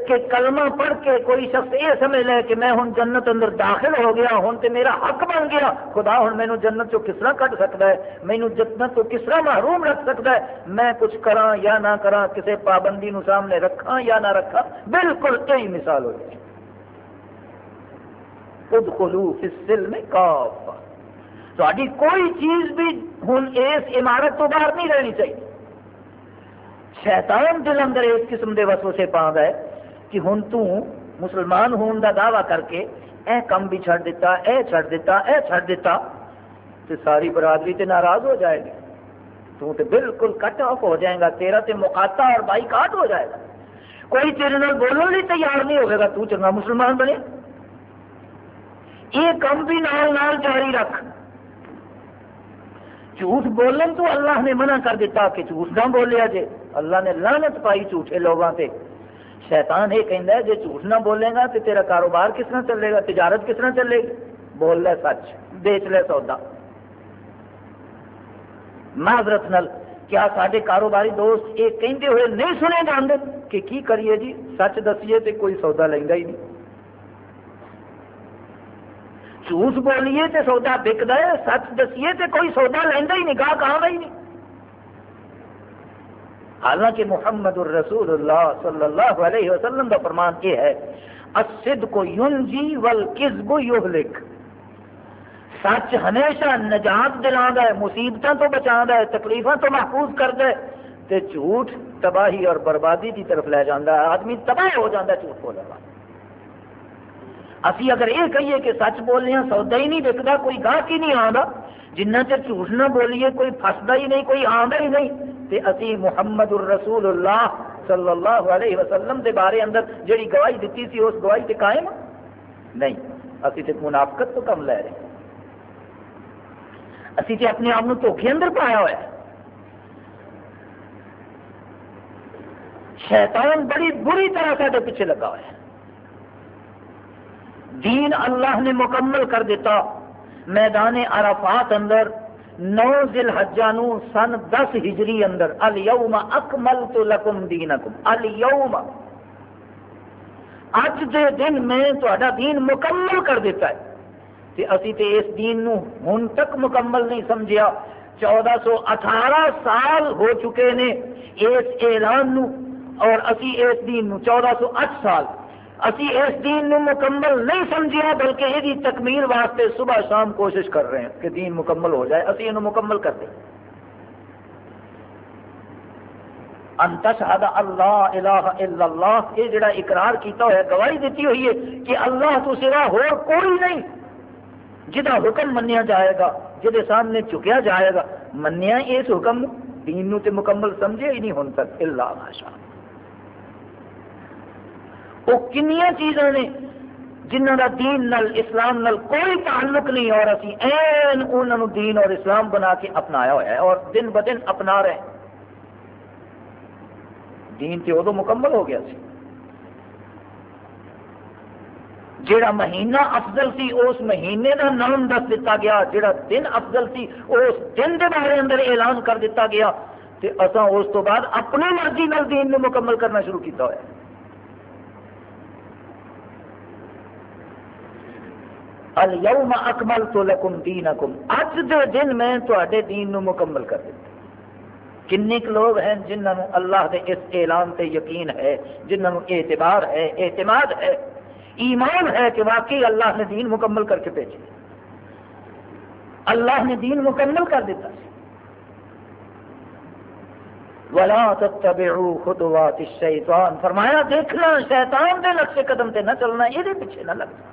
کہ کلمہ پڑھ کے کوئی شخص یہ سمجھ لے کہ میں ہوں جنت اندر داخل ہو گیا، ہوں تو میرا حق بن گیا۔ خدا، ہوں مینو جنت چو کس طرح کٹ سکتا ہے؟ مینو جنت تو کس طرح محروم رکھ سکتا ہے؟ میں کچھ کرا یا نہ کرا کسی پابندی نو سامنے رکھا یا نہ رکھا بالکل یہی مثال ہو جائے خود خلوف اس میں کاف تاری کوئی چیز بھی ہوں اس عمارت تو باہر نہیں رہنی چاہیے۔ شیطان دل اندر اس قسم کے وسوسے پا ہے۔ کہ ہوں تو مسلمان ہون دا دعویٰ کر کے اے کم بھی چھڑ دیتا، اے چھڑ دیتا، اے چھڑ دیتا تو ساری برادری تے ناراض ہو جائے گی۔ تو تے بالکل کٹ آف ہو جائے گا، تیرا تے مقاطع اور بائی کاٹ ہو جائے گا۔ کوئی تیرے نال بولنے نہیں، تیار نہیں ہوگا تو چنگا مسلمان بنے۔ یہ کم بھی نال نال جاری رکھ۔ جھوٹ بولن تو اللہ نے منع کر دیتا کہ جھوٹ نہ بولیا جے۔ اللہ نے لانت پائی جھوٹے لوگوں سے شیطان یہ کہہ ہے جی جھوٹ نہ بولے گا تو تیرا کاروبار کس طرح چلے گا؟ تجارت کس طرح چلے گی؟ بول لے سچ، بیچ لے سودا۔ معذرت نل کیا سارے کاروباری دوست یہ کہتے ہوئے نہیں سنے جانتے کہ کی کریے جی؟ سچ دسیے تو کوئی سودا لینا ہی نہیں۔ جھوٹ بولیے تو سودا بکتا ہے، سچ دسیے تو کوئی سودا لینا ہی نہیں گاہ کہاں ہی نہیں۔ حالانکہ محمد الرسول اللہ صلی اللہ علیہ وسلم کا فرمان یہ ہے اسد کو یون جی ول سچ ہمیشہ نجات دلا ہے مصیبتوں تو بچا ہے تکلیفوں تو محفوظ کر دے۔ تے جھوٹ تباہی اور بربادی کی طرف لے جانا ہے، آدمی تباہ ہو جاتا ہے، جھوٹ بولنے والا اسی اگر یہ کہیے کہ سچ بولنے ہیں سودا ہی نہیں وکتا کوئی گاہک ہی نہیں آتا جنہ چر جھوٹ نہ بولیے، کوئی فستا ہی نہیں، کوئی آتا ہی نہیں۔ تے اسی محمد الرسول اللہ صلی اللہ علیہ وسلم دے بارے اندر جڑی گواہی دیتی سی، اس گواہی تے قائم؟ نہیں۔ اسی تے منافقت تو کم لے رہے اسی تے اپنے آپ دھوکھے اندر پایا ہوا ہے۔ شیطان بڑی بری طرح سے پیچھے لگا ہوا ہے۔ دین اللہ نے مکمل کر دیتا۔ میدان عرفات اندر نو ذل حجا نو سن دس ہجری اندر، الیوم اکمل تو لکم دینکم، الیوم. اج دے دن میں تا دین مکمل کر دیتا ہے۔ تے اسی تے اس دین نو ہن تک مکمل نہیں سمجھیا۔ چودہ سو اٹھارہ سال ہو چکے نے اس اعلان نو اور اسی اس دین نو چودہ سو اٹھ سال اسی اس دین نو مکمل نہیں سمجھیا بلکہ یہ تکمیل واسطے صبح شام کوشش کر رہے ہیں کہ دین مکمل ہو جائے۔ اسی یہ مکمل کر دیں۔ انتشہد اللہ الہ الا اللہ، یہ جڑا اقرار کیتا ہوا ہے، گواہی دیتی ہوئی ہے کہ اللہ تو سوا ہو کوئی نہیں جہاں حکم منیا جائے گا جہد سامنے چکیا جائے گا۔ منیا اس حکم دین نو تے مکمل سمجھے ہی نہیں ہوں تک اللہ۔ ماشاء وہ کنیا چیزاں نے جنہوں کا دین نل اسلام نل کوئی تعلق نہیں اور اسی این انہوں دین اور اسلام بنا کے اپنایا ہوا ہے اور دن ب دن اپنا رہے دین تے ادو مکمل ہو گیا سی۔ جیڑا مہینہ افضل سی، اس مہینے کا نام دس دیتا گیا۔ جیڑا دن افضل سی، اس دن کے بارے اندر اعلان کر دیتا گیا۔ تے اساں اس تو بعد اپنی مرضی نال دین میں مکمل کرنا شروع کیتا ہوا ہے۔ الیوم اکمل تو لکم دینکم۔ اج دے دن میں تے دین نو مکمل کر دیتا کنی لوگ ہیں جنہوں اللہ دے اس اعلان تے یقین ہے جنہوں اعتبار ہے، اعتماد ہے۔ ایمان ہے کہ واقعی اللہ نے دین مکمل کر کے بھیجے۔ اللہ نے دین مکمل کر دیتا ولا تتبعوا خطوات الشیطان فرمایا، دیکھنا، شیطان دے نقش قدم تے نہ چلنا یہ پیچھے نہ لگنا۔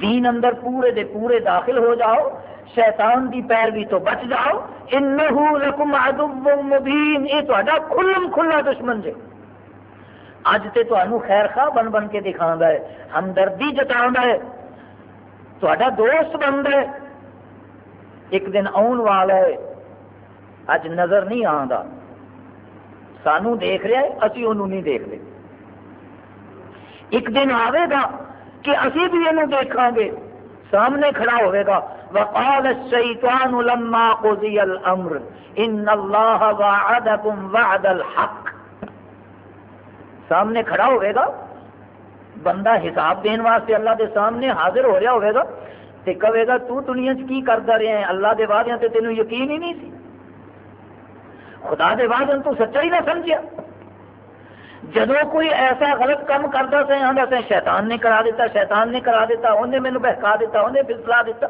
دین اندر پورے دے پورے داخل ہو جاؤ، شیطان دی پیروی تو بچ جاؤ، انہو لکم عدو مبین، یہ تو کھلم کھلا دشمن جے۔ اج تے تو خیر خواہ بن بن کے دکھا ہے، ہمدردی جتا ہے۔ تو دوست بن ہے۔ ایک دن آن والا ہے، اج نظر نہیں آتا سانو دیکھ رہا ہے، اسی انہوں نہیں دیکھ رہے۔ ایک دن آئے گا کہ اسی بھی یہ دیکھا گے۔ سامنے کھڑا ہوئے گا۔ وقال الشیطان لما قضی الامر ان اللہ وعدکم وعد الحق۔ سامنے کھڑا ہوئے گا۔ بندہ حساب دین واسطے اللہ دے سامنے حاضر ہو رہا ہوئے گا۔ تے کہے گا، تو دنیا چ کی کرتا رہے ہیں؟ اللہ دے وعدے تے تینوں یقین ہی نہیں سی۔ خدا دے وعدے تو سچا ہی نہ سمجھیا۔ جدو کوئی ایسا غلط کام کرتا سے آتا سے شیطان نے کرا دیتا، شیطان نے کرا دیتا انہیں مینو بہکا دیتا انہیں پھسلا دیتا۔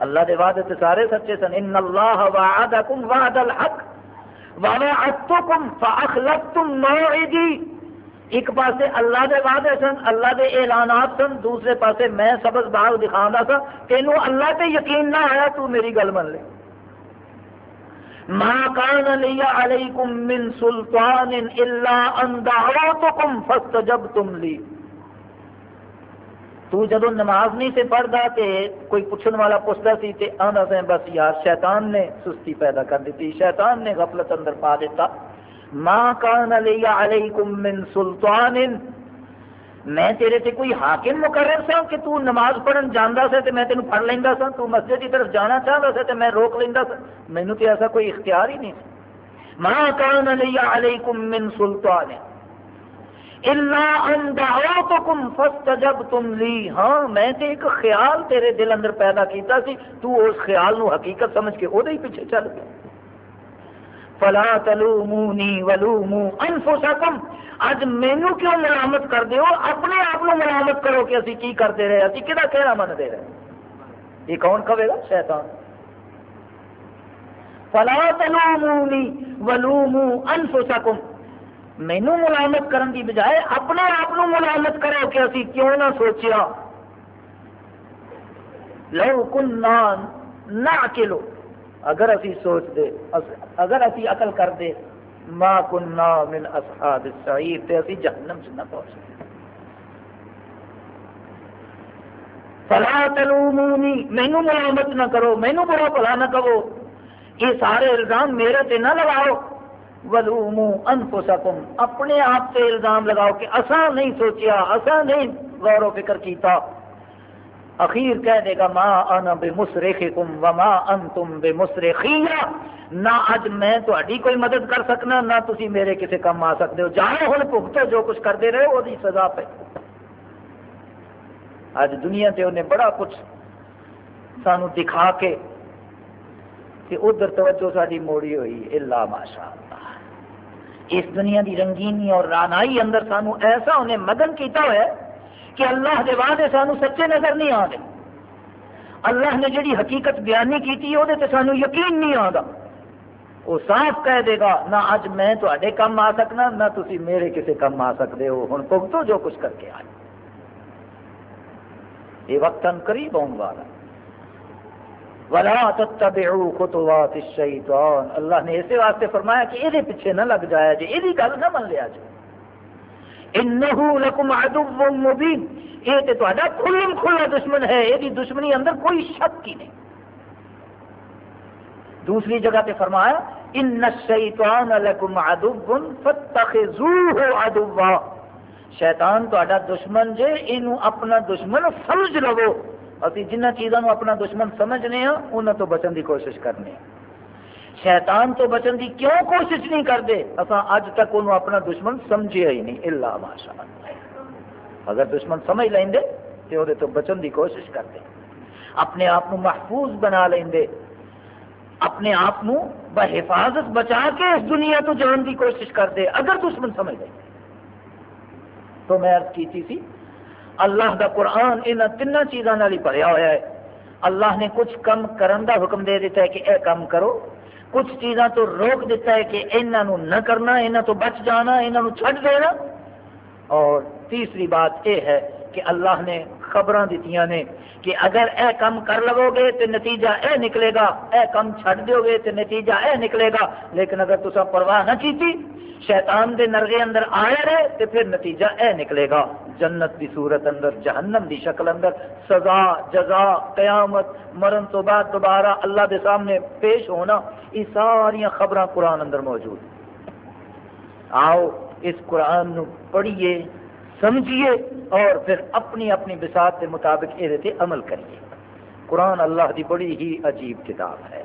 اللہ دے وعدے تے سارے سچے سن۔ ان اللہ وعدکم وعد الحق۔ ووعدتکم فاخلفتم موعدی ایک پاسے اللہ دے وعدے سن، اللہ دے اعلانات سن، دوسرے پاسے میں سبز باغ دکھاؤں سا۔ تینوں اللہ تے یقین نہ آیا، تو میری گل من لے۔ ما كان لي عليكم من سلطان الا ان دعوتكم فاستجبتم لي۔ تو جدو نماز نہیں سے پڑھتا تے کوئی پوچھنے والا پوچھتا سی تے آنا سے بس یار شیطان نے سستی پیدا کر دیتی شیطان نے غفلت اندر پا دیتا ماں کان علیکم من سلطان میں تیرے تے کوئی حاکم مقرر سا کہ تو نماز پڑھن جانا سا تے میں تینوں پڑھ لینا سا؟ تو مسجد کی طرف جانا چاہتا سا تے میں روک لینا سا؟ مینو تے ایسا کوئی اختیار ہی نہیں۔ ماں کان علیکم من سلطان۔ اللہ ان دعوتکم فاستجبتم لی ہاں میں تے ایک خیال تیرے دل اندر پیدا کیتا سی۔ تو اس خیال نو حقیقت سمجھ کے او دے ہی پیچھے چل۔ گیا فلا تلومونی ولومو انفسکم۔ اج مینو کیوں ملامت کر دیو؟ اپنے آپ کو ملامت کرو کہ اسی کی کرتے رہے، اسی کہڑا کہنا من دے رہے۔ یہ کون کہے گا؟ شیطان۔ فلا تلومونی ولومو انفسکم۔ مینو ملامت کرن کی بجائے اپنے آپ ملامت کرو کہ اسی کیوں نہ سوچیا۔ لو کن نہ اکیلو اگر اسی سوچ دے اگر اسی عقل کر دے، ما کننا من اصحاب السعیر، تے اسی جہنم سے نہ پہنچ فلا تلومونی مینو ملامت نہ کرو مینو برا بلا نہ کہو۔ یہ سارے الزام میرے تے نہ لگاؤ۔ ولومو انفسکم، اپنے آپ سے الزام لگاؤ کہ اسا نہیں سوچیا اسا نہیں غور و فکر کیتا۔ اخیر کہہ دے گا ما انا بے مسرخکم وما انتم بے نہ اج میں تہاڈی کوئی مدد کر سکنا، نہ تسی میرے کسی کام آ سکتے ہو۔ جاؤ ہن، بھگتو جو کچھ کرتے رہے، وہ سزا پہ اج دنیا تے انہیں بڑا کچھ سانو دکھا کے کہ ادھر توجہ ساری موڑی ہوئی۔ اللہ ماشاء اللہ اس دنیا دی رنگینی اور رانائی اندر سانو ایسا انہیں مگن کیتا ہوا ہے کہ اللہ دے وعدے سانو سچے نظر نہیں آتے اللہ نے جڑی حقیقت بیانی کی وہ سانو یقین نہیں آتا وہ صاف کہہ دے گا، نہ اج میں تے کام آ سکنا، نہ تسی میرے کسی کام آ سکتے ہو۔ ہوں پگتو جو کچھ کر کے آئے۔ یہ وقت قریب آن والا۔ ولا تتبعوا خطوات الشیطان اللہ نے اسی واسطے فرمایا کہ یہ پیچھے نہ لگ جایا جی یہ گل نہ من لیا جی انه لکم عدو مبین یہ تو تہاڈا کھلم کھلا دشمن ہے، یہ دشمنی اندر کوئی شک ہی نہیں۔ دوسری جگہ پہ فرمایا ان الشیطان لکم عدو فاتخذوه عدوا۔ شیطان تہاڈا دشمن جے، اینو اپنا دشمن سمجھ لو۔ ابھی جنہ چیزوں اپنا دشمن سمجھنے ہیں انہوں تو بچن کی کوشش کرنے ہیں شیطان تو بچن کی کیوں کوشش نہیں کرتے اصا اج تک انہوں اپنا دشمن سمجھے ہی نہیں اللہ ماشاء اگر دشمن سمجھ لیں تو وہ تو بچن کی کوشش کرتے اپنے آپ کو محفوظ بنا لیں اپنے آپ کو بحفاظت بچا کے اس دنیا تو جان کی کوشش کرتے اگر دشمن سمجھ لیں تو میں عرض کی تھی اللہ دا قرآن ان تین چیزوں ہی بھریا ہوا ہے۔ اللہ نے کچھ کم کرن دا حکم دے دیتا ہے کہ اے کم کرو۔ کچھ چیزاں تو روک دیتا ہے کہ انہوں نہ کرنا یہاں تو بچ جانا یہاں چھڈ دینا۔ اور تیسری بات یہ ہے کہ اللہ نے خبر دیتی نے کہ اگر اے کم کر لو گے تو نتیجہ اے نکلے گا، اے کم چھڈ دو گے تو نتیجہ اے نکلے گا۔ لیکن اگر تصا پرواہ نہ کی شیطان دے نرگے اندر آئے رہے تو پھر نتیجہ اے نکلے گا۔ جنت دی صورت اندر، جہنم دی شکل اندر سزا، جزا، قیامت، مرن تو بعد دوبارہ اللہ دے سامنے پیش ہونا یہ ساری خبر قرآن اندر موجود۔ آؤ اس قرآن نو پڑھیے۔ سمجھیے اور پھر اپنی اپنی بساط کے مطابق یہ عمل کریے۔ قرآن اللہ دی بڑی ہی عجیب کتاب ہے،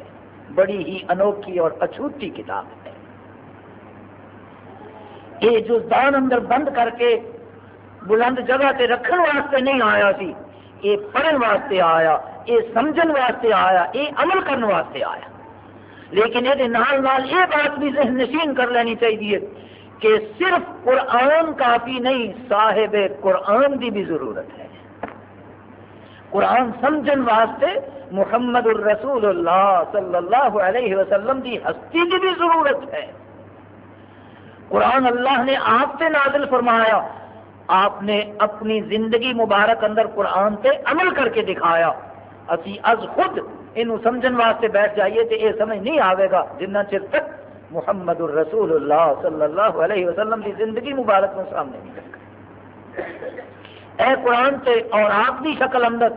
بڑی ہی انوکھی اور اچھوتی کتاب ہے۔ یہ جو دان اندر بند کر کے بلند جگہ تے رکھن واسطے نہیں آیا سی، یہ پڑھن واسطے آیا، یہ سمجھن واسطے آیا، یہ عمل کرنے واسطے آیا۔ لیکن یہ بات بھی ذہن نشین کر لینی چاہیے کہ صرف قرآن کافی نہیں، صاحب قرآن کی بھی ضرورت ہے۔ قرآن سمجھن واسطے محمد الرسول اللہ صلی اللہ علیہ وسلم کی ہستی کی بھی ضرورت ہے۔ قرآن اللہ نے آپ سے نازل فرمایا، آپ نے اپنی زندگی مبارک اندر قرآن سے عمل کر کے دکھایا۔ اسی از خود یہ سمجھن واسطے بیٹھ جائیے تو یہ سمجھ نہیں آئے گا، جنہ چر تک محمد الرسول اللہ صلی اللہ علیہ وسلم کی زندگی مبارک میں سامنے نہیں اے قرآن سے اور آپ کی شکل اندر،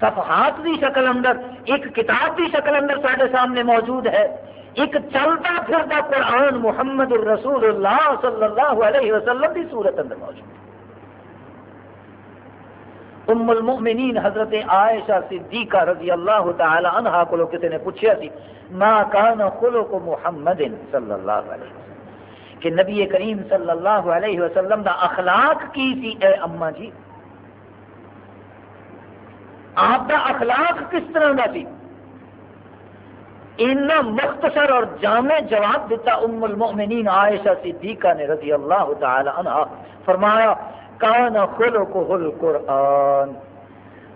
صفحات کی شکل اندر، ایک کتاب کی شکل اندر سارے سامنے موجود ہے۔ ایک چلتا پھرتا قرآن محمد الرسول اللہ صلی اللہ علیہ وسلم کی صورت اندر موجود ہے۔ ام المؤمنین حضرت عائشہ صدیقہ رضی اللہ تعالی عنہ کو کسی نے پوچھا سی ما کان خلق محمد صلی اللہ علیہ وسلم؟ کہ نبی کریم صلی اللہ علیہ وسلم دا اخلاق کی سی اے اما جی آپ دا اخلاق کس طرح کا سی اتنا مختصر اور جامع جواب دیتا ام المؤمنین عائشہ صدیقہ نے رضی اللہ تعالی عنہ فرمایا کان خلق القرآن۔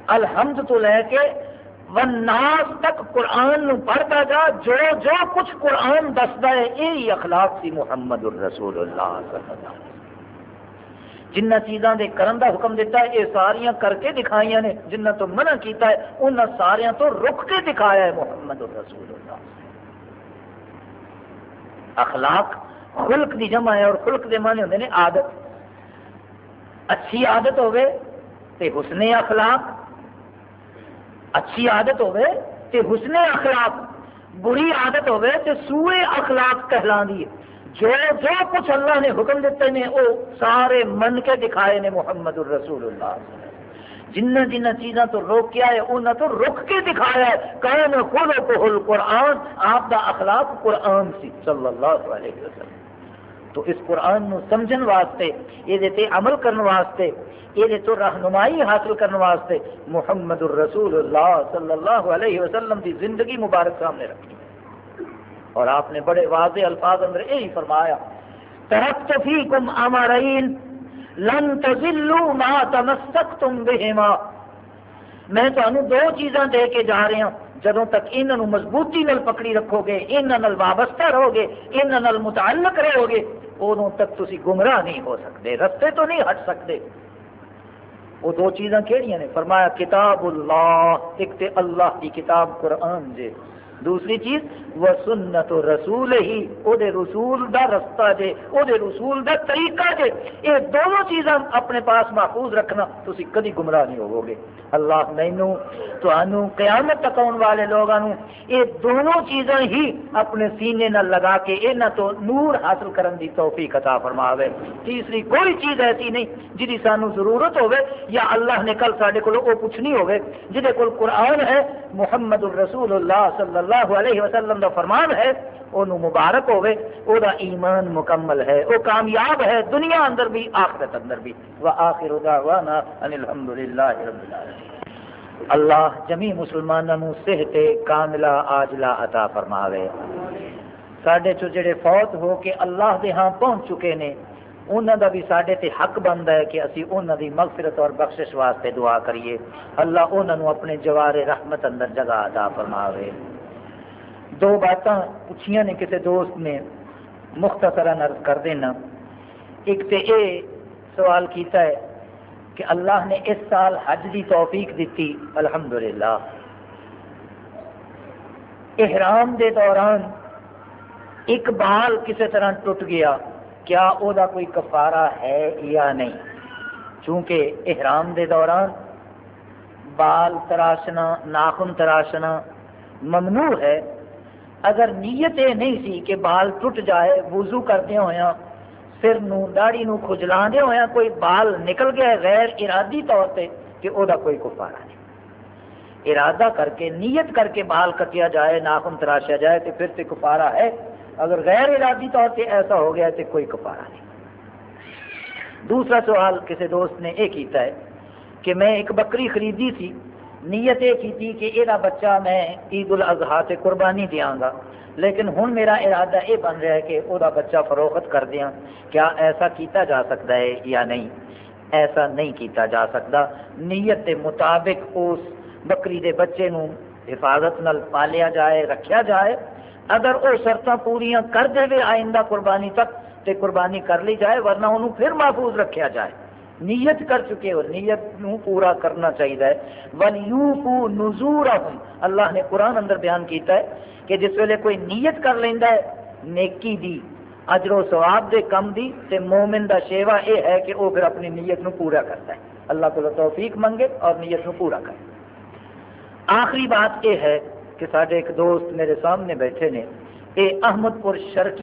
الحمد تو لے کے وناس تک قرآن نو پڑھتا جا، جو جو کچھ قرآن دستا ہے، یہی اخلاق سی محمد الرسول اللہ صلی اللہ علیہ وسلم۔ جنہ چیزاں دے کرن دا حکم دیتا ہے، یہ ساریاں کر کے دکھائیاں نے، جنہ تو منع کیتا ہے، انہاں ساریاں تو رک کے دکھایا ہے محمد الرسول اللہ اخلاق خلق دی جمع ہے اور خلق دے معنی ہوندے نے عادت۔ اچھی عادت ہوے تے حسن اخلاق۔ اچھی عادت ہوے تے حسن اخلاق۔ بری عادت ہوے تے سوئے اخلاق کہلا دی جو جو کچھ اللہ نے حکم دیتے ہیں وہ سارے من کے دکھائے نے محمد الرسول اللہ۔ جنہ جنہ چیزاں تو روکیا ہے انہوں تو رک کے دکھایا ہے۔ کون خود کو قرآن آپ دا اخلاق قرآن سی، صلی اللہ علیہ وسلم۔ تو اس قرآن نو سمجھن واسطے یہ عمل کرنے واسطے یہ تو رہنمائی حاصل کرنے واسطے محمد الرسول اللہ صلی اللہ علیہ وسلم کی زندگی مبارک سامنے رکھی اور آپ نے بڑے واضح الفاظ اندر یہی فرمایا ترقت فیکم امرین، لن تزلو ما تمسکتم بہما۔ میں تمہیں دو چیزاں دے کے جا رہا ہوں جدوں تک انہوں مضبوطی نال پکڑی رکھو گے انہوں وابستہ رہو گے انہوں متعلق رہو گے ادو تک تھی گمراہ نہیں ہو سکتے، رستے تو نہیں ہٹ سکتے۔ وہ دو چیزاں کہڑی نے؟ فرمایا، کتاب اللہ، ایک تے اللہ کی کتاب قرآن جے دوسری چیز، وہ سنت رسول ہی او دے رسول دا رستہ جے او دے رسول دا طریقہ جے۔ یہ دونوں چیزاں اپنے پاس محفوظ رکھنا تسی کدی گمراہ نہیں ہوو گے اللہ مینو تو قیامت تک آن والے لوگوں یہ دونوں چیزاں ہی اپنے سینے نہ لگا کے یہاں تو نور حاصل کرن دی توفیق عطا فرماوے۔ تیسری کوئی چیز ایسی نہیں جی سانو ضرورت ہوے یا اللہ نے کل سارے کو پوچھنی ہوے جہے کول قرآن ہے، محمد الرسول اللہ صلی اللہ اللہ علیہ وسلم دا فرمان ہے وہ مبارک ہوے او دا ایمان مکمل ہے وہ کامیاب ہے، دنیا اندر بھی، آخرت اندر بھی۔ وآخر دعوانا ان الحمدللہ رب العالمین۔ اللہ جمی مسلمانوں صحت کاملہ آجلا عطا فرماوے۔ سڈے چو جڑے فوت ہو کے اللہ دے ہاں پہنچ چکے نے انہوں دا بھی سڈے تے حق بنتا ہے کہ اسی انہوں دی مغفرت اور بخشش واسطے دعا کریے۔ اللہ انہوں اپنے جوار رحمت اندر جگہ عطا فرماوے۔ دو باتاں پوچھیاں نے کسی دوست نے مختصرا نرد کر دینا۔ ایک تو یہ سوال کیتا ہے کہ اللہ نے اس سال حج کی توفیق دیتی، الحمدللہ۔ احرام دے دوران ایک بال کسی طرح ٹوٹ گیا، کیا وہ کوئی کفارہ ہے یا نہیں؟ چونکہ احرام دے دوران بال تراشنا، ناخن تراشنا ممنوع ہے اگر نیت یہ نہیں سی کہ بال ٹوٹ جائے، وضو کرتے ہوا سر نو داڑی نو کھجلا ہوا کوئی بال نکل گیا غیر ارادی طور پہ، کہ وہ کوئی کفارہ نہیں۔ ارادہ کر کے، نیت کر کے بال کٹیا جائے، ناخن تراشیا جائے، تو پھر تو کفارہ ہے۔ اگر غیر ارادی طور پہ ایسا ہو گیا، تو کوئی کفارہ نہیں۔ دوسرا سوال کسی دوست نے یہ کیتا ہے کہ میں ایک بکری خریدی تھی نیت یہ کی کہ یہ بچہ میں عید الاضحیٰ سے قربانی دیا گا۔ لیکن ہوں میرا ارادہ یہ بن رہا ہے کہ وہ بچہ فروخت کر دیا کیا ایسا کیتا جا سکتا ہے یا نہیں؟ ایسا نہیں کیتا جا سکتا۔ نیت کے مطابق اس بکری دے بچے نو حفاظت نال پالیا جائے، رکھیا جائے۔ اگر وہ شرط پوریا کر دے آئندہ قربانی تک تے قربانی کر لی جائے، ورنہ انہوں پھر محفوظ رکھیا جائے۔ نیت کر چکے ہو نیت نو پورا کرنا چاہیے۔ ون یو کو نزور اللہ نے قرآن اندر بیان کیتا ہے کہ جس ویلے کوئی نیت کر لینا ہے، نیکی دی، اجر و ثواب دے کم دی، تے مومن دا شیوا اے ہے کہ وہ پھر اپنی نیت نو پورا کرتا ہے۔ اللہ کو توفیق منگے اور نیت نو پورا کرے۔ آخری بات یہ ہے کہ سارے ایک دوست میرے سامنے بیٹھے نے یہ احمد پور شرک